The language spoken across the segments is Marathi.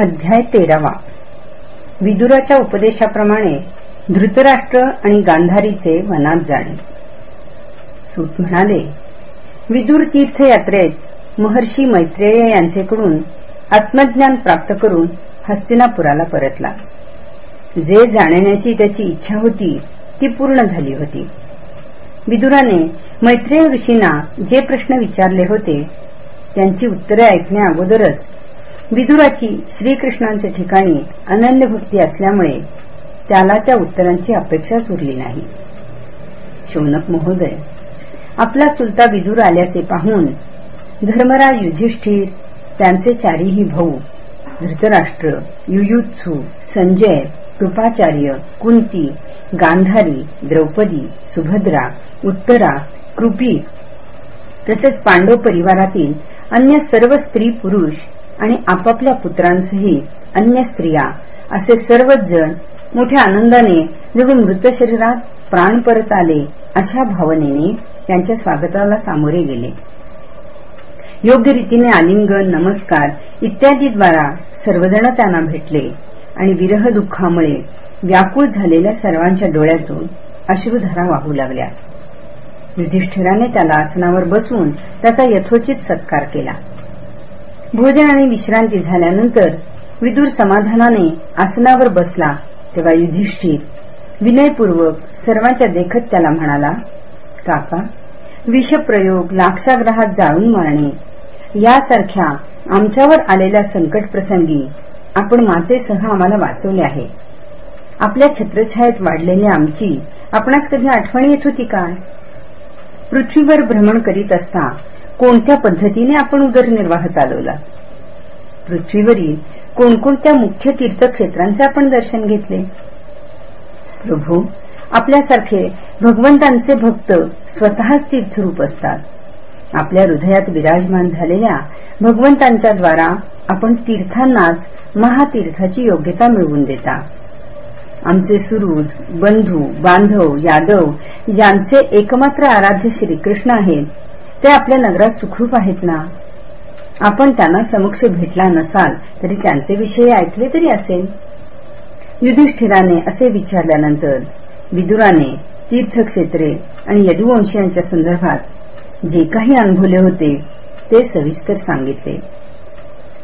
अध्याय तेरावा. विदुराच्या उपदेशाप्रमाणे धृतराष्ट्र आणि गांधारीचे वनात जाणे. सूत म्हणाले विदुर तीर्थयात्रेत महर्षी मैत्रेय यांचेकडून आत्मज्ञान प्राप्त करून हस्तिनापुराला परतला. जे जाणण्याची त्याची इच्छा होती ती पूर्ण झाली होती. विदुराने मैत्रेय ऋषींना जे प्रश्न विचारले होते त्यांची उत्तरे ऐकण्या अगोदरच विदुराची श्रीकृष्णांचे ठिकाणी अनन्य भक्ती असल्यामुळे त्याला त्या उत्तरांची अपेक्षाच उरली नाही. शौनक महोदय आपला चुलता विदूर आल्याचे पाहून धर्मराज युधिष्ठिर त्यांचे चारीही भाऊ धृतराष्ट्र युयुत्सू संजय कृपाचार्य कुंती गांधारी द्रौपदी सुभद्रा उत्तरा कृपी तसेच पांडव परिवारातील अन्य सर्व स्त्री पुरुष आणि आपापल्या पुत्रांसहित अन्य स्त्रिया असे सर्वच जण मोठ्या आनंदाने जणू मृत शरीरात प्राण परत आले अशा भावनेने त्यांच्या स्वागताला सामोरे गेले. योग्य रीतीने आलिंगन नमस्कार इत्यादीद्वारा सर्वजण त्यांना भेटले आणि विरह दुःखामुळे व्याकुळ झालेल्या सर्वांच्या डोळ्यातून अश्रुधारा वाहू लागल्या. युधिष्ठिराने त्याला आसनावर बसवून त्याचा यथोचित सत्कार केला. भोजन आणि विश्रांती झाल्यानंतर विदूर समाधानाने आसनावर बसला तेव्हा युधिष्ठिर विनयपूर्वक सर्वांच्या देखत त्याला म्हणाला काका विषप्रयोग लाक्षाग्रहात जाळून मारणे यासारख्या आमच्यावर आलेल्या संकट प्रसंगी आपण मातेसह आम्हाला वाचवले आहे. आपल्या छत्रछायेत वाढलेली आमची आपणास कधी आठवण येत होती काय? पृथ्वीवर भ्रमण करीत असता कोणत्या पद्धतीने आपण उदरनिर्वाह चालवला? पृथ्वीवरील कोणकोणत्या मुख्य तीर्थक्षेत्रांचे आपण दर्शन घेतले? प्रभू आपल्यासारखे भगवंतांचे भक्त स्वतःच तीर्थरूप असतात. आपल्या हृदयात विराजमान झालेल्या भगवंतांच्या द्वारा आपण तीर्थांनाच महातीर्थाची योग्यता मिळवून देता. आमचे सुरुद बंधू बांधव यादव यांचे एकमात्र आराध्य श्रीकृष्ण आहेत. ते आपल्या नगरात सुखरूप आहेत ना? आपण त्यांना समक्ष भेटला नसाल तरी त्यांचे विषय ऐकले तरी असेल. युधिष्ठिराने असे विचारल्यानंतर विदुराने तीर्थक्षेत्रे आणि यदुवंशीयांच्या संदर्भात जे काही अनुभवले होते ते सविस्तर सांगितले.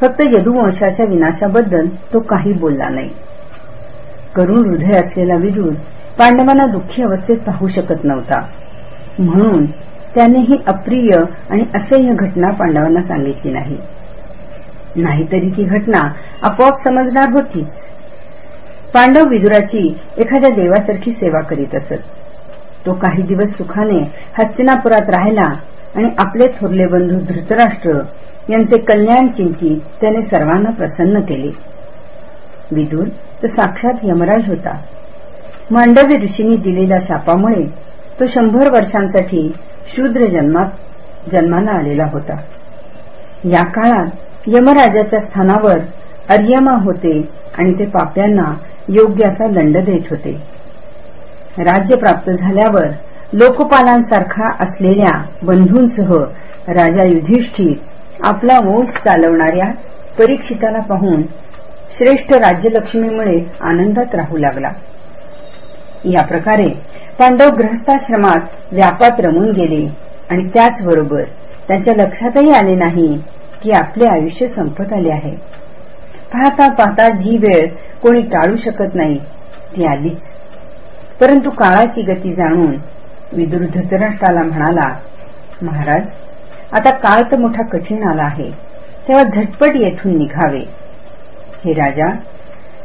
फक्त यदुवंशाच्या विनाशाबद्दल तो काही बोलला नाही. करुण हृदय असलेला विदूर पांडवांना दुःखी अवस्थेत पाहू शकत नव्हता. म्हणून त्याने ही अप्रिय आणि असह्य घटना पांडवांना सांगितली नाही. नाहीतरी ती घटना आपोआप समजणार होतीच. पांडव विदुराची एखाद्या देवासारखी सेवा करीत असत. तो काही दिवस सुखाने हस्तिनापुरात राहिला आणि आपले थोरले बंधू धृतराष्ट्र यांचे कल्याण चिंतित त्याने सर्वांना प्रसन्न केले. विदूर तो साक्षात यमराज होता. मांडवी ऋषींनी दिलेल्या शापामुळे तो शंभर वर्षांसाठी शूद्र जन्मात जन्माला आलेला होता. या काळात यमराजाच्या स्थानावर अर्यमा होते आणि ते पाप्यांना योग्य असा दंड देत होते. राज्य प्राप्त झाल्यावर लोकपालांसारखा असलेल्या बंधूंसह राजा युधिष्ठिर आपला वंश चालवणाऱ्या परीक्षिताला पाहून श्रेष्ठ राज्यलक्ष्मीमुळे आनंदात राहू लागला. या प्रकारे पांडव ग्रहस्थाश्रमात व्यापात रमून गेले. आणि त्याचबरोबर त्यांच्या लक्षातही आले नाही की आपले आयुष्य संपत आले आहे. पाहता पाहता जी वेळ कोणी टाळू शकत नाही ती आलीच. परंतु काळाची गती जाणून विदुर धृतराष्ट्राला म्हणाला महाराज आता काळ तर मोठा कठीण आला आहे. तेव्हा झटपट येथून निघावे. हे राजा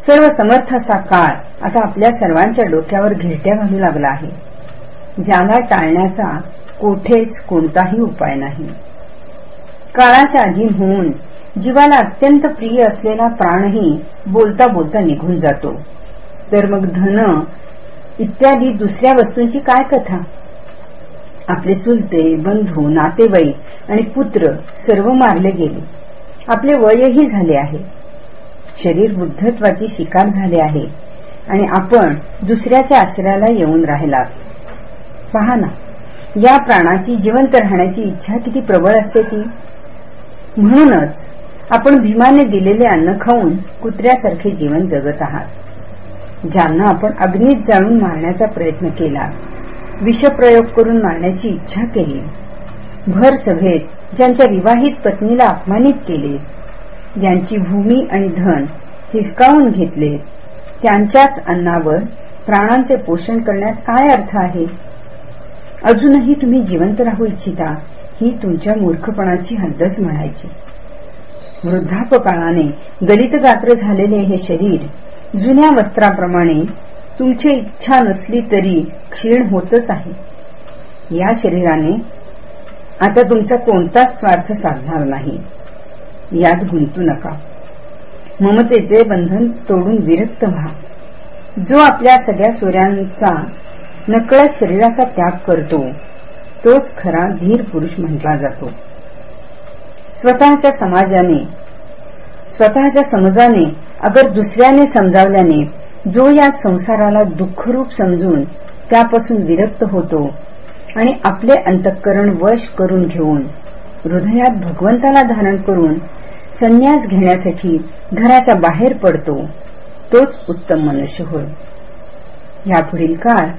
सर्व समर्थ असा काळ आता आपल्या सर्वांच्या डोक्यावर घिरट्या घालू लागला आहे. ज्याला टाळण्याचा कोठेच कोणताही उपाय नाही. काळाच्या अधीन होऊन जीवाला अत्यंत प्रिय असलेला प्राणही बोलता बोलता निघून जातो. तर मग धन इत्यादी दुसऱ्या वस्तूंची काय कथा? आपले चुलते बंधू नातेवाईक आणि पुत्र सर्व मारले गेले. आपले वयही झाले आहे. शरीर बुद्धत्वाची शिकार झाले आहे आणि आपण दुसऱ्याच्या आश्रयाला येऊन राहिला पहा ना या प्राणाची जिवंत राहण्याची इच्छा किती प्रबळ असते ती. म्हणूनच आपण भीमाने दिलेले अन्न खाऊन कुत्र्यासारखे जीवन जगत आहात. ज्यांना आपण अग्नीत जाळून मारण्याचा प्रयत्न केला विषप्रयोग करून मारण्याची इच्छा केली भर सभेत ज्यांच्या विवाहित पत्नीला अपमानित केले ज्यांची भूमी आणि धन हिसकावून घेतले. त्यांच्याच अन्नावर प्राणांचे पोषण करण्यात काय अर्थ आहे? अजूनही तुम्ही जिवंत राहू इच्छिता ही तुमच्या मूर्खपणाची हद्दच म्हणायची. वृद्धापकाळाने गलित गात्र झालेले हे शरीर जुन्या वस्त्राप्रमाणे तुमची इच्छा नसली तरी क्षीण होतच आहे. या शरीराने आता तुमचा कोणताच स्वार्थ साधणार नाही. यात गुंतू नका. ममतेचे बंधन तोडून विरक्त व्हा. जो आपल्या सगळ्या सूर्यांचा नकळत शरीराचा त्याग करतो तोच खरा धीर पुरुष म्हटला जातो. स्वतःच्या समाजाने स्वतःच्या समजाने अगर दुसऱ्याने समजावल्याने जो या संसाराला दुःखरूप समजून त्यापासून विरक्त होतो आणि आपले अंतःकरण वश करून घेऊन हृदयात भगवंताला धारण करून संन्यास घेण्यासाठी घराच्या बाहेर पडतो तोच उत्तम मनुष्य होय. यापुढील काळ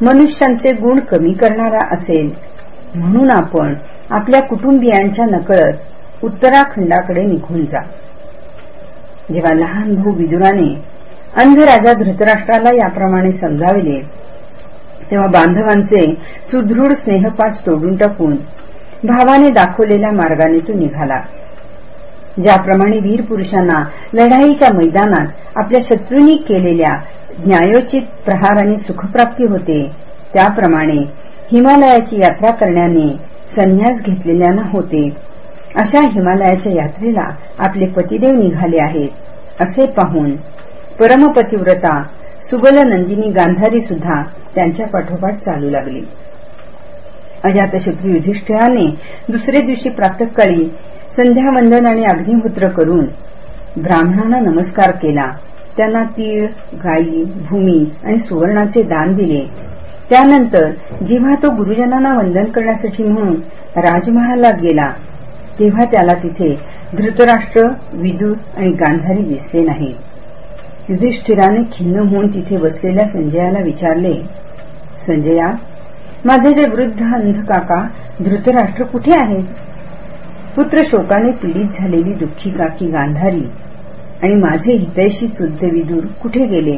मनुष्यांचे गुण कमी करणारा असेल म्हणून आपण आपल्या कुटुंबियांच्या नकळत उत्तराखंडाकडे निघून जा. जेव्हा लहान भाऊ विदुराने अंधराजा धृतराष्ट्राला याप्रमाणे समजाविले तेव्हा बांधवांचे सुदृढ स्नेहपास तोडून टाकून भावाने दाखवलेल्या मार्गाने तो निघाला. ज्याप्रमाणे वीर पुरुषांना लढाईच्या मैदानात आपल्या शत्रूंनी केलेल्या न्यायोचित प्रहाराने सुखप्राप्ती होते. त्याप्रमाणे हिमालयाची यात्रा करण्याने संन्यास घेतलेल्यांना होते. अशा हिमालयाच्या यात्रेला आपले पतिदेव निघाले आहेत असे पाहून परमपतिव्रता सुगल नंदिनी गांधारी सुद्धा त्यांच्या पाठोपाठ चालू लागली. अजातशत्रू युधिष्ठिराने दुसरे दिवशी प्रातकाळी संध्यावंदन आणि अग्निहोत्र करून ब्राह्मणांना नमस्कार केला. त्यांना तीळ गायी भूमी आणि सुवर्णाचे दान दिले. त्यानंतर जेव्हा तो गुरुजनांना वंदन करण्यासाठी म्हणून राजमहाला गेला तेव्हा त्याला तिथे धृतराष्ट्र विदूर आणि गांधारी दिसले नाही. युधिष्ठिराने खिन्न होऊन तिथे बसलेल्या संजयाला विचारले संजया माझे जे वृद्ध अंध काका धृतराष्ट्र कुठे आहेत पुत्र शोकाने पीडित झालेली दुःखी काकी गांधारी आणि माझे हितैषी शुद्ध विदूर कुठे गेले?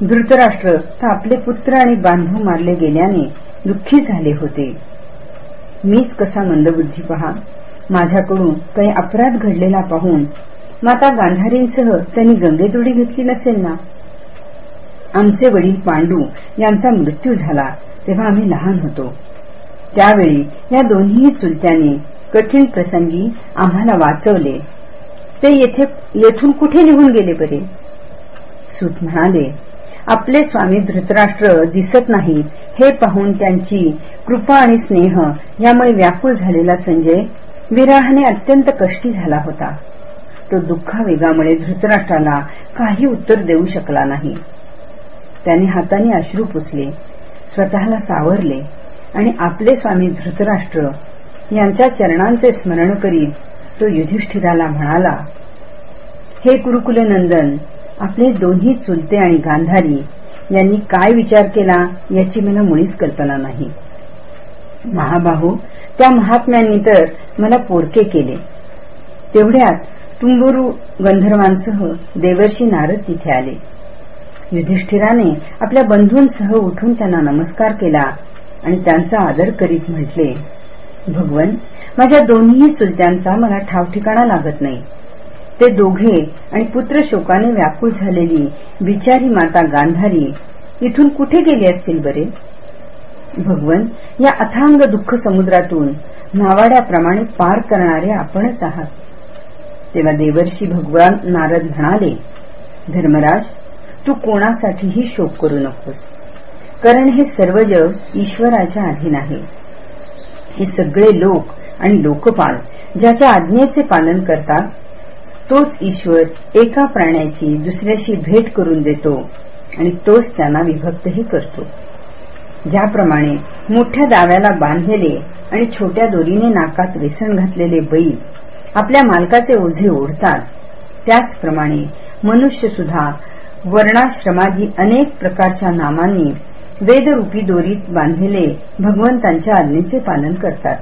धृतराष्ट्र तर आपले पुत्र आणि बांधव मारले गेल्याने दुःखी झाले होते. मीच कसा मंदबुद्धी पहा? माझ्याकडून काही अपराध घडलेला पाहून माता गांधारींसह त्यांनी गंगेतोडी घेतली नसेल ना? आमचे वडील पांडू यांचा मृत्यू झाला तेव्हा आम्ही लहान होतो. त्यावेळी या दोन्ही चुलत्यांनी कठीण प्रसंगी आम्हाला वाचवले. ते येथे येथून कुठे निघून गेले बरे? सूत म्हणाले आपले स्वामी धृतराष्ट्र दिसत नाही हे पाहून त्यांची कृपा आणि स्नेह यामुळे व्याकुळ झालेला संजय विराहाने अत्यंत कष्टी झाला होता. तो दुःखावेगामुळे धृतराष्ट्राला काही उत्तर देऊ शकला नाही. त्याने हाताने अश्रू पुसले स्वतःला सावरले आणि आपले स्वामी धृतराष्ट्र यांच्या चरणांचे स्मरण करीत तो युधिष्ठिराला म्हणाला हे कुरुकुलनंदन आपले दोन्ही चुलते आणि गांधारी यांनी काय विचार केला याची मला मुळीच कल्पना नाही. महाबाहू त्या महात्म्यांनी तर मला पोरके केले. तेवढ्यात तुंबुरू गंधर्वांसह देवर्षी नारद तिथे आले. युधिष्ठिराने आपल्या बंधूंसह उठून त्यांना नमस्कार केला आणि त्यांचा आदर करीत म्हटले भगवन माझ्या दोन्ही चुलत्यांचा मला ठावठिकाणा लागत नाही. ते दोघे आणि पुत्र शोकाने व्याकुळ झालेली बिचारी माता गांधारी इथून कुठे गेली असतील बरे? भगवन या अथांग दुःख समुद्रातून नावाड्याप्रमाणे पार करणारे आपणच आहात. तेव्हा देवर्षी भगवान नारद म्हणाले धर्मराज तू कोणासाठीही शोक करू नकोस. कारण हे सर्व जग ईश्वराच्या अधीन आहे. हे सगळे लोक आणि लोकपाल ज्याच्या आज्ञेचे पालन करतात तोच ईश्वर एका प्राण्याची दुसऱ्याशी भेट करून देतो आणि तोच त्यांना विभक्तही करतो. ज्याप्रमाणे मोठ्या दाव्याला बांधलेले आणि छोट्या दोरीने नाकात वेसण घातलेले बैल आपल्या मालकाचे ओझे ओढतात त्याचप्रमाणे मनुष्य सुद्धा वर्णाश्रमादी अनेक प्रकारच्या नामांनी वेदरूपी दोरीत बांधलेले भगवंतांच्या आज्ञेचे पालन करतात.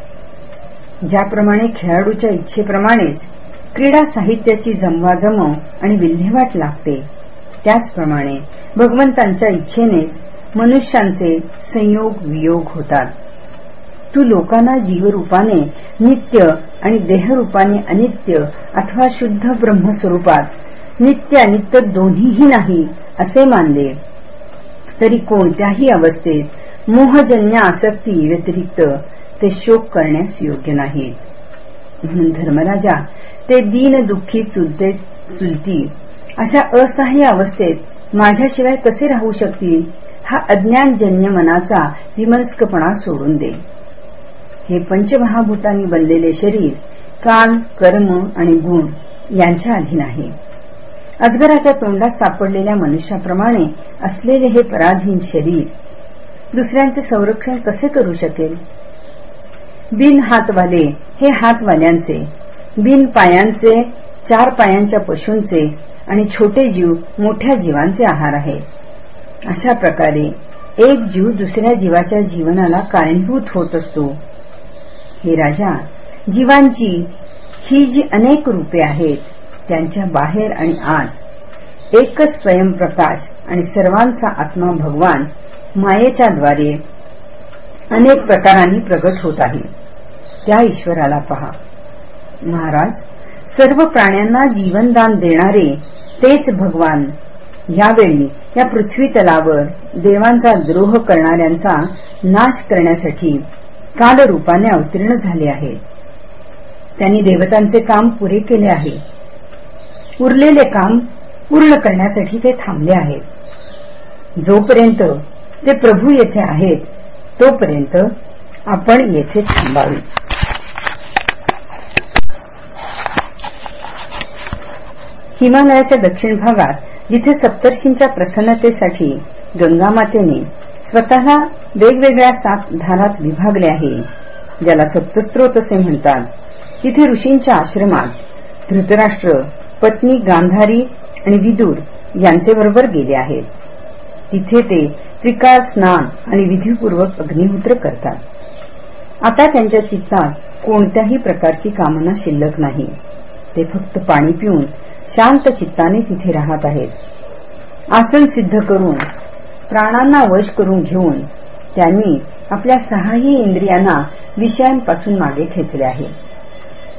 ज्याप्रमाणे खेळाडूच्या इच्छेप्रमाणेच क्रीडा साहित्याची जमवाजमव आणि विल्हेवाट लागते त्याचप्रमाणे भगवंतांच्या इच्छेनेच मनुष्यांचे संयोग वियोग होतात. तू लोकांना जीवरूपाने नित्य आणि देहरूपाने अनित्य अथवा शुद्ध ब्रह्मस्वरूपात नित्य अनित्य दोन्हीही नाही असे मानले. तरी कोणत्याही अवस्थेत मोहजन्य आसक्ती व्यतिरिक्त ते शोक करण्यास योग्य नाहीत म्हणून धर्मराजा ते दीन दुःखी चुलते चुलती अशा असहाय्य अवस्थेत माझ्याशिवाय कसे राहू शकतील? हा अज्ञानजन्य मनाचा विमस्कपणा सोडून दे. हे पंचमहाभूतांनी बनलेले शरीर काल कर्म आणि गुण यांच्या अधीन आहे. अजगराच्या तोंडात सापडलेल्या मनुष्याप्रमाणे असलेले हे पराधीन शरीर दुसऱ्यांचे संरक्षण कसे करू शकेल? बिन हातवाले हे हातवाल्यांचे बिन पायांचे चार पायांच्या पशूंचे आणि छोटे जीव मोठ्या जीवांचे आहार आहे. अशा प्रकारे एक जीव दुसऱ्या जीवाच्या जीवनाला कारणीभूत होत असतो. हे राजा जीवांची ही जी अनेक रूपे आहेत त्यांच्या बाहेर आणि आत. एकच स्वयंप्रकाश आणि सर्वांचा आत्मा भगवान मायेच्या द्वारे अनेक प्रकारांनी प्रगट होत आहे. त्या ईश्वराला पहा. महाराज सर्व प्राण्यांना जीवनदान देणारे तेच भगवान. यावेळी या पृथ्वी तलावर देवांचा द्रोह करणाऱ्यांचा नाश करण्यासाठी कालरूपाने अवतीर्ण झाले आहेत. त्यांनी देवतांचे काम पुरे केले आहे. उरलेले काम पूर्ण करण्यासाठी ते थांबले आहेत. जोपर्यंत ते प्रभू येथे आहेत तोपर्यंत आपण येथे थांबावे. हिमालयाच्या दक्षिण भागात जिथे सप्तर्षींच्या प्रसन्नतेसाठी गंगामातेने स्वतःला वेगवेगळ्या सात धारात विभागले आहे ज्याला सप्तस्त्रोत असे म्हणतात. तिथे ऋषींच्या आश्रमात धृतराष्ट्र पत्नी गांधारी आणि विदूर यांचे बरोबर गेले आहेत. तिथे ते त्रिकाळ स्नान आणि विधीपूर्वक अग्निहोत्र करतात. आता त्यांच्या चित्तात कोणत्याही प्रकारची कामना शिल्लक नाही. ते फक्त पाणी पिऊन शांत चित्ताने तिथे राहत आहेत. आसन सिद्ध करून प्राणांना वश करून घेऊन त्यांनी आपल्या सहाही इंद्रियांना विषयांपासून मागे खेचले आहे.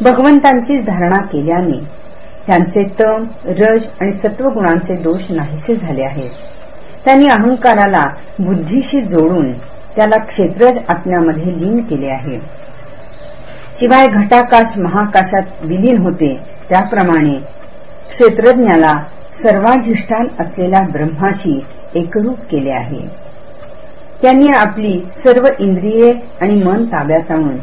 भगवंतांचीच धारणा केल्याने त्यांचे तम रज आणि सत्वगुणांचे दोष नाहीसे झाले आहेत. त्यांनी अहंकाराला बुद्धीशी जोडून त्याला क्षेत्रज आत्म्यामध्ये लीन केले आहे. शिवाय घटाकाश महाकाशात विलीन होते त्याप्रमाणे क्षेत्रज्ञाला सर्वाधिष्ठान असलेल्या ब्रह्माशी एकरूप केले आहे. त्यांनी आपली सर्व इंद्रिये आणि मन ताब्यात आणून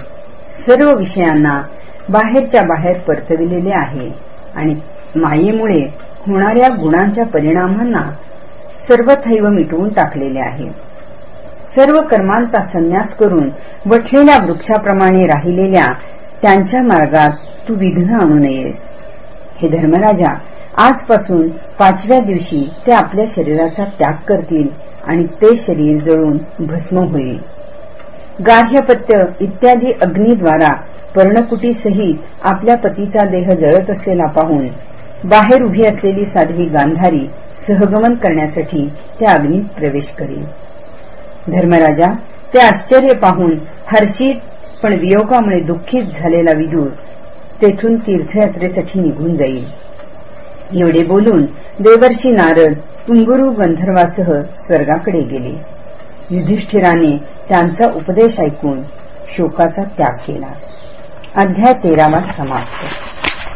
सर्व विषयांना बाहेरच्या बाहेर परतविलेले आहे. आणि मायेमुळे होणाऱ्या गुणांच्या परिणामांना सर्वथैव मिटवून टाकलेले आहे. सर्व कर्मांचा संन्यास करून वठलेल्या वृक्षाप्रमाणे राहिलेल्या त्यांच्या मार्गात तू विघ्न आणू नयेस. हे धर्मराजा आजपासून पाचव्या दिवशी ते आपल्या शरीराचा त्याग करतील आणि ते शरीर जळून भस्म होईल. गार्ह्यपत्य इत्यादी अग्नीद्वारा पर्णकुटीसहित आपल्या पतीचा देह जळत असलेला पाहून बाहेर उभी असलेली साध्वी गांधारी सहगमन करण्यासाठी त्या अग्नीत प्रवेश करील. धर्मराजा ते आश्चर्य पाहून हर्षित पण वियोगामुळे दुःखीत झालेला विदूर तेथून तीर्थयात्रेसाठी निघून जाईल. एवढे बोलून देवर्षी नारद तुंगुरू गंधर्वासह स्वर्गाकडे गेले. युधिष्ठिराने त्यांचा उपदेश ऐकून शोकाचा त्याग केला. अध्याय तेरावा समाप्त.